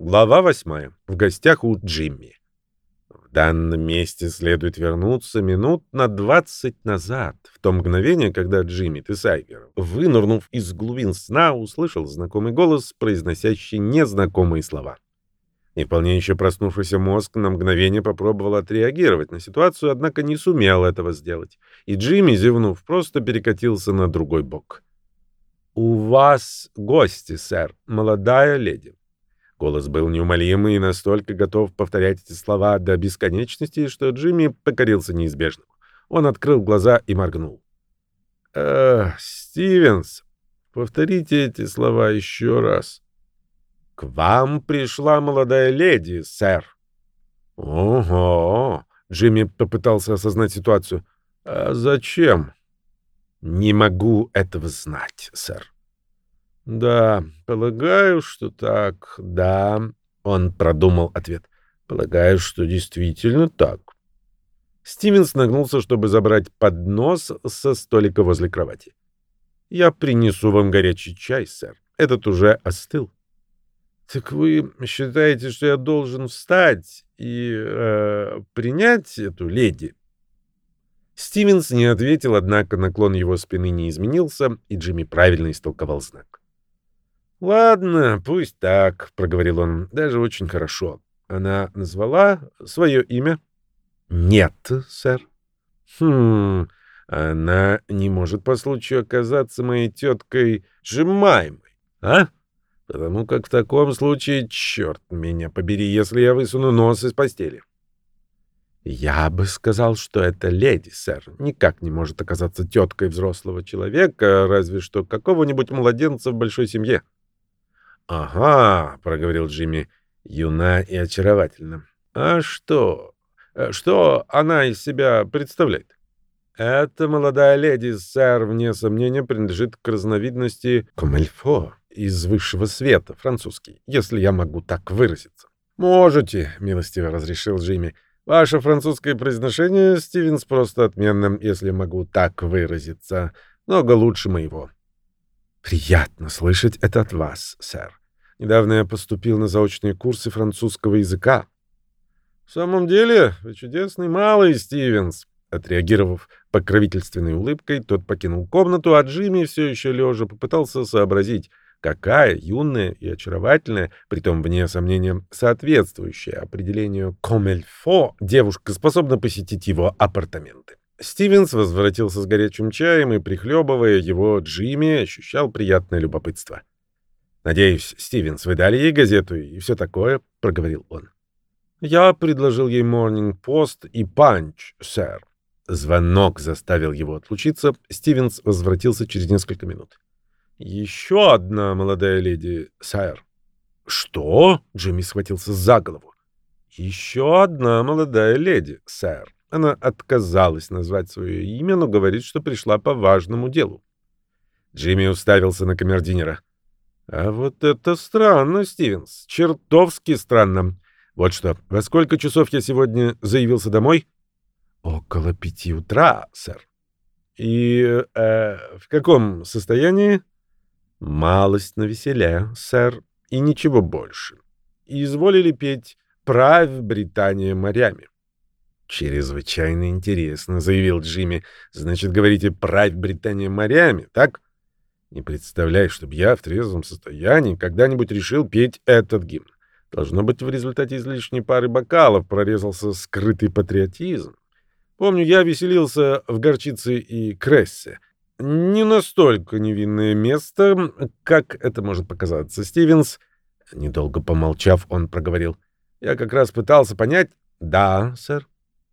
Глава восьмая. В гостях у Джимми. В данном месте следует вернуться минут на двадцать назад, в то мгновение, когда Джимми Тесайгер, вынырнув из глубин сна, услышал знакомый голос, произносящий незнакомые слова. Не вполне еще проснувшийся мозг на мгновение попробовал отреагировать на ситуацию, однако не сумел этого сделать. И Джимми, зевнув, просто перекатился на другой бок. «У вас гости, сэр, молодая леди». Голос был неумолимый и настолько готов повторять эти слова до бесконечности, что Джимми покорился неизбежному. Он открыл глаза и моргнул. «Э, Стивенс, повторите эти слова еще раз». «К вам пришла молодая леди, сэр». «Ого!» — Джимми попытался осознать ситуацию. «А зачем?» «Не могу этого знать, сэр». «Да, полагаю, что так, да», — он продумал ответ. «Полагаю, что действительно так». Стивенс нагнулся, чтобы забрать поднос со столика возле кровати. «Я принесу вам горячий чай, сэр. Этот уже остыл». «Так вы считаете, что я должен встать и э, принять эту леди?» Стивенс не ответил, однако наклон его спины не изменился, и Джимми правильно истолковал знак. «Ладно, пусть так», — проговорил он, — «даже очень хорошо. Она назвала свое имя?» «Нет, сэр». «Хм, она не может по случаю оказаться моей теткой Жемаймой, а? Потому как в таком случае, черт меня побери, если я высуну нос из постели». «Я бы сказал, что это леди, сэр. Никак не может оказаться теткой взрослого человека, разве что какого-нибудь младенца в большой семье». «Ага», — проговорил Джимми, — «юна и очаровательна. А что? Э, что она из себя представляет?» «Эта молодая леди, сэр, вне сомнения, принадлежит к разновидности комельфо из высшего света, французский, если я могу так выразиться». «Можете», — милостиво разрешил Джимми. «Ваше французское произношение, Стивенс, просто отменным, если могу так выразиться. Много лучше моего». «Приятно слышать это от вас, сэр. Недавно я поступил на заочные курсы французского языка. В самом деле, вы чудесный малый, Стивенс. Отреагировав покровительственной улыбкой, тот покинул комнату, а Джимми, все еще лежа, попытался сообразить, какая юная и очаровательная, притом вне сомнения соответствующая определению «комельфо» девушка способна посетить его апартаменты. Стивенс возвратился с горячим чаем и, прихлебывая его, Джимми ощущал приятное любопытство. «Надеюсь, Стивенс, вы дали ей газету и все такое?» — проговорил он. «Я предложил ей Morning Post и Punch, сэр». Звонок заставил его отлучиться. Стивенс возвратился через несколько минут. «Еще одна молодая леди, сэр». «Что?» — Джимми схватился за голову. «Еще одна молодая леди, сэр». Она отказалась назвать свое имя, но говорит, что пришла по важному делу. Джимми уставился на камердинера. А вот это странно, Стивенс. Чертовски странно. Вот что, во сколько часов я сегодня заявился домой? Около пяти утра, сэр. И э, в каком состоянии? Малость навеселе, сэр, и ничего больше. Изволили петь «Правь Британия морями». «Чрезвычайно интересно», — заявил Джимми. «Значит, говорите, правь Британия морями, так?» Не представляю, чтобы я в трезвом состоянии когда-нибудь решил петь этот гимн. Должно быть, в результате излишней пары бокалов прорезался скрытый патриотизм. Помню, я веселился в горчице и крессе. Не настолько невинное место, как это может показаться. Стивенс, недолго помолчав, он проговорил. Я как раз пытался понять... Да, сэр.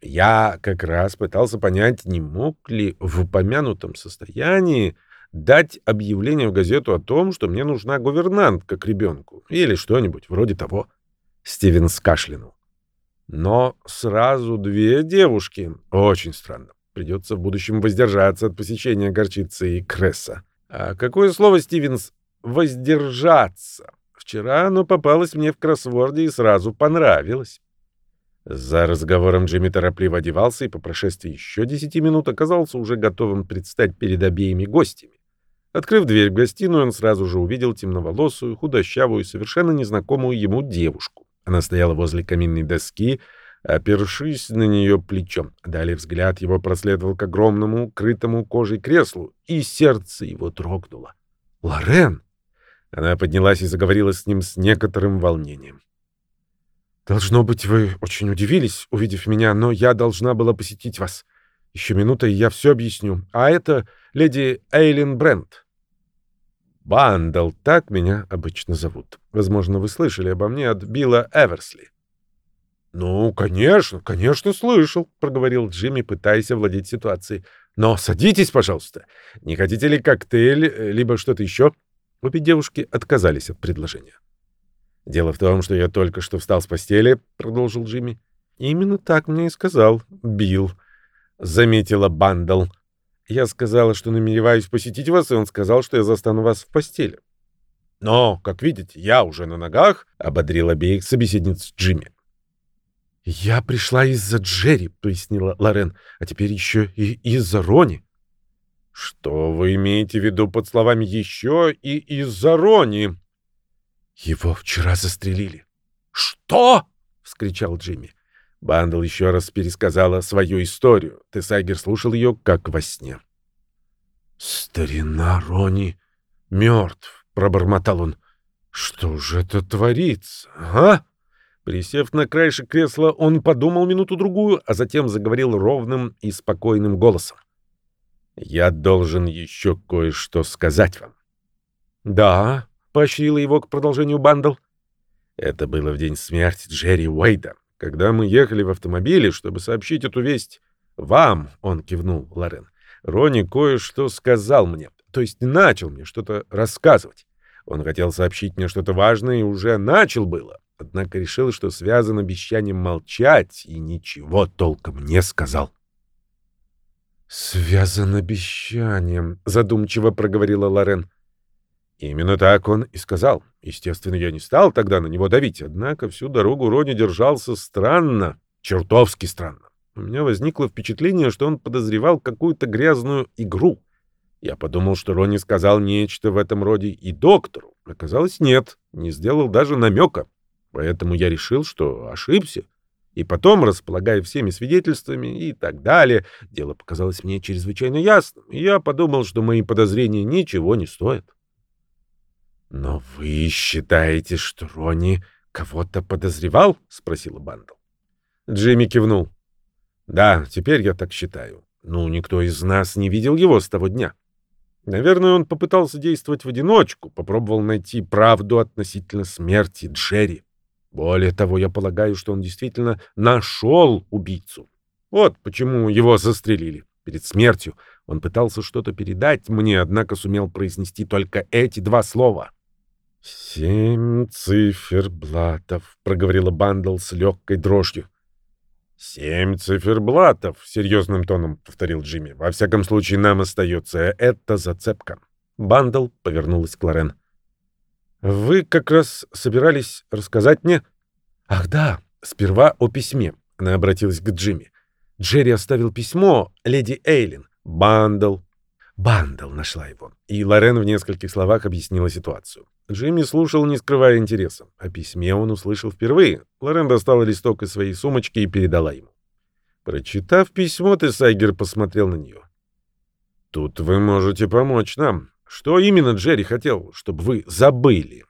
Я как раз пытался понять, не мог ли в упомянутом состоянии дать объявление в газету о том, что мне нужна гувернантка к ребенку, или что-нибудь вроде того. Стивен скашлянул. Но сразу две девушки. Очень странно. Придется в будущем воздержаться от посещения горчицы и кресса. А какое слово, Стивенс? Воздержаться. Вчера оно попалось мне в кроссворде и сразу понравилось. За разговором Джимми торопливо одевался и по прошествии еще десяти минут оказался уже готовым предстать перед обеими гостями. Открыв дверь в гостиную, он сразу же увидел темноволосую, худощавую, совершенно незнакомую ему девушку. Она стояла возле каминной доски, опершись на нее плечом. Далее взгляд его проследовал к огромному, крытому кожей креслу, и сердце его дрогнуло. «Лорен!» Она поднялась и заговорила с ним с некоторым волнением. «Должно быть, вы очень удивились, увидев меня, но я должна была посетить вас. Еще минута, и я все объясню. А это леди Эйлин Брент». «Бандл, так меня обычно зовут. Возможно, вы слышали обо мне от Билла Эверсли». «Ну, конечно, конечно, слышал», — проговорил Джимми, пытаясь овладеть ситуацией. «Но садитесь, пожалуйста. Не хотите ли коктейль, э, либо что-то еще?» Обе девушки отказались от предложения. «Дело в том, что я только что встал с постели», — продолжил Джимми. «Именно так мне и сказал Билл», — заметила Бандл. «Я сказала, что намереваюсь посетить вас, и он сказал, что я застану вас в постели». «Но, как видите, я уже на ногах», — ободрил обеих собеседниц Джимми. «Я пришла из-за Джерри», — пояснила Лорен, — «а теперь еще и из-за Рони». «Что вы имеете в виду под словами «еще» и «из-за Рони»?» «Его вчера застрелили». «Что?» — вскричал Джимми. Бандл еще раз пересказала свою историю. Тесайгер слушал ее, как во сне. «Старина Рони мертв», — пробормотал он. «Что же это творится, а?» Присев на краешек кресла, он подумал минуту-другую, а затем заговорил ровным и спокойным голосом. «Я должен еще кое-что сказать вам». «Да», — поощрила его к продолжению Бандл. Это было в день смерти Джерри Уэйда, когда мы ехали в автомобиле, чтобы сообщить эту весть. «Вам», — он кивнул, Лорен, — «Рони кое-что сказал мне, то есть начал мне что-то рассказывать. Он хотел сообщить мне что-то важное и уже начал было, однако решил, что связан обещанием молчать, и ничего толком не сказал. «Связан обещанием», — задумчиво проговорила Лорен. Именно так он и сказал. Естественно, я не стал тогда на него давить, однако всю дорогу Рони держался странно, чертовски странно. У меня возникло впечатление, что он подозревал какую-то грязную игру. Я подумал, что Рони сказал нечто в этом роде и доктору. Оказалось, нет, не сделал даже намека. Поэтому я решил, что ошибся. И потом, располагая всеми свидетельствами и так далее, дело показалось мне чрезвычайно ясным, я подумал, что мои подозрения ничего не стоят. «Но вы считаете, что Ронни кого-то подозревал?» — спросила Бандл. Джимми кивнул. «Да, теперь я так считаю. Ну, никто из нас не видел его с того дня. Наверное, он попытался действовать в одиночку, попробовал найти правду относительно смерти Джерри. Более того, я полагаю, что он действительно нашел убийцу. Вот почему его застрелили. Перед смертью он пытался что-то передать мне, однако сумел произнести только эти два слова. «Семь циферблатов», — проговорила Бандл с легкой дрожью. «Семь циферблатов», — серьезным тоном повторил Джимми. «Во всяком случае, нам остается эта зацепка». Бандл повернулась к Лорейн. Вы как раз собирались рассказать мне... Ах да, сперва о письме. Она обратилась к Джимми. Джерри оставил письмо леди Эйлин. Бандл. Бандл нашла его. И Лорен в нескольких словах объяснила ситуацию. Джимми слушал, не скрывая интереса. О письме он услышал впервые. Лорен достала листок из своей сумочки и передала ему. Прочитав письмо, Тесайгер посмотрел на нее. «Тут вы можете помочь нам. Что именно Джерри хотел, чтобы вы забыли?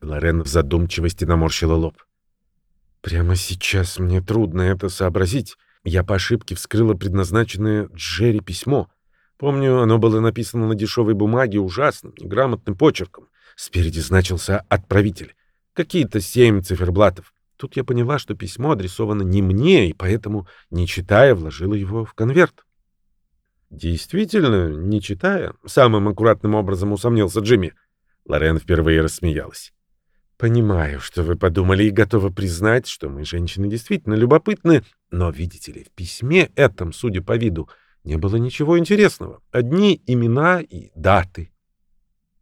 Лорен в задумчивости наморщила лоб. Прямо сейчас мне трудно это сообразить. Я по ошибке вскрыла предназначенное Джерри письмо. Помню, оно было написано на дешевой бумаге ужасным, неграмотным почерком. Спереди значился «Отправитель». Какие-то семь циферблатов. Тут я поняла, что письмо адресовано не мне, и поэтому, не читая, вложила его в конверт. Действительно, не читая, самым аккуратным образом усомнился Джимми. Лорен впервые рассмеялась. Понимаю, что вы подумали и готовы признать, что мы, женщины, действительно любопытны, но, видите ли, в письме этом, судя по виду, не было ничего интересного. Одни имена и даты.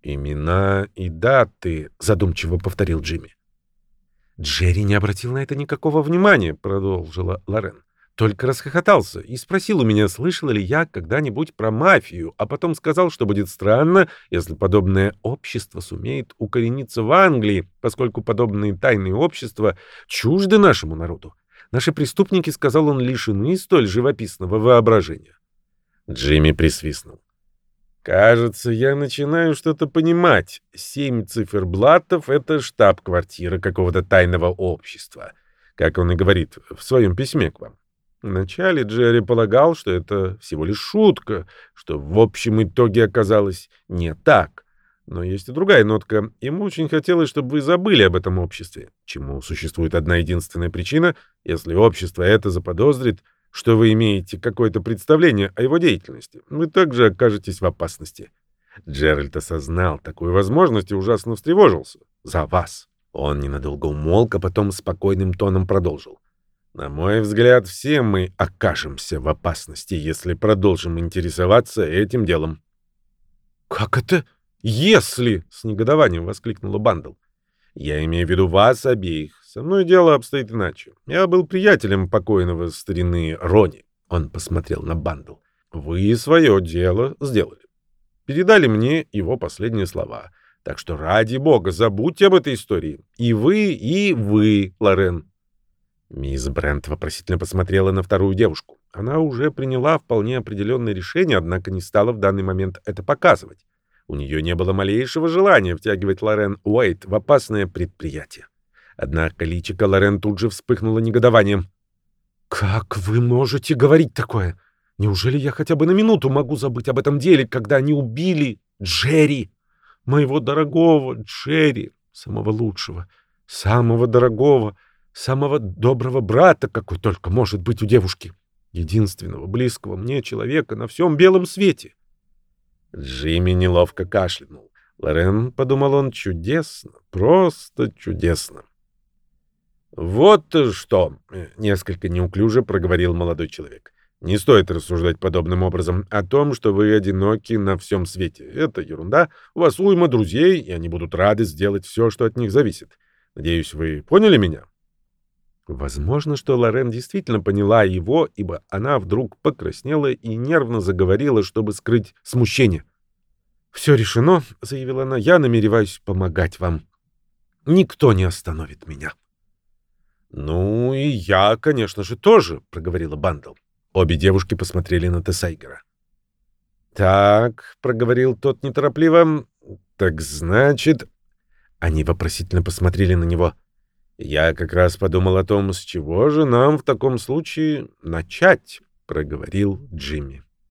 «Имена и даты», — задумчиво повторил Джимми. «Джерри не обратил на это никакого внимания», — продолжила Лорен. только расхохотался и спросил у меня, слышал ли я когда-нибудь про мафию, а потом сказал, что будет странно, если подобное общество сумеет укорениться в Англии, поскольку подобные тайные общества чужды нашему народу. Наши преступники, сказал он, лишены столь живописного воображения. Джимми присвистнул. Кажется, я начинаю что-то понимать. Семь циферблатов — это штаб-квартира какого-то тайного общества, как он и говорит в своем письме к вам. Вначале Джерри полагал, что это всего лишь шутка, что в общем итоге оказалось не так. Но есть и другая нотка. Ему очень хотелось, чтобы вы забыли об этом обществе, чему существует одна единственная причина. Если общество это заподозрит, что вы имеете какое-то представление о его деятельности, вы также окажетесь в опасности. Джеральд осознал такую возможность и ужасно встревожился. За вас. Он ненадолго умолк, а потом спокойным тоном продолжил. На мой взгляд, все мы окажемся в опасности, если продолжим интересоваться этим делом. Как это «Если!» — с негодованием воскликнула Бандл. «Я имею в виду вас обеих. Со мной дело обстоит иначе. Я был приятелем покойного старины Рони». Он посмотрел на Бандл. «Вы свое дело сделали. Передали мне его последние слова. Так что ради бога забудьте об этой истории. И вы, и вы, Лорен». Мисс Брент вопросительно посмотрела на вторую девушку. Она уже приняла вполне определенное решение, однако не стала в данный момент это показывать. У нее не было малейшего желания втягивать Лорен Уэйт в опасное предприятие. Однако личико Лорен тут же вспыхнуло негодованием. «Как вы можете говорить такое? Неужели я хотя бы на минуту могу забыть об этом деле, когда они убили Джерри? Моего дорогого Джерри, самого лучшего, самого дорогого, самого доброго брата, какой только может быть у девушки, единственного близкого мне человека на всем белом свете. Джимми неловко кашлянул. Лорен, подумал он, чудесно, просто чудесно. «Вот что!» — несколько неуклюже проговорил молодой человек. «Не стоит рассуждать подобным образом о том, что вы одиноки на всем свете. Это ерунда. У вас уйма друзей, и они будут рады сделать все, что от них зависит. Надеюсь, вы поняли меня?» Возможно, что Лорен действительно поняла его, ибо она вдруг покраснела и нервно заговорила, чтобы скрыть смущение. «Все решено», — заявила она, — «я намереваюсь помогать вам. Никто не остановит меня». «Ну и я, конечно же, тоже», — проговорила Бандл. Обе девушки посмотрели на Тесайгера. «Так», — проговорил тот неторопливо, — «так значит...» Они вопросительно посмотрели на него. «Я как раз подумал о том, с чего же нам в таком случае начать», — проговорил Джимми.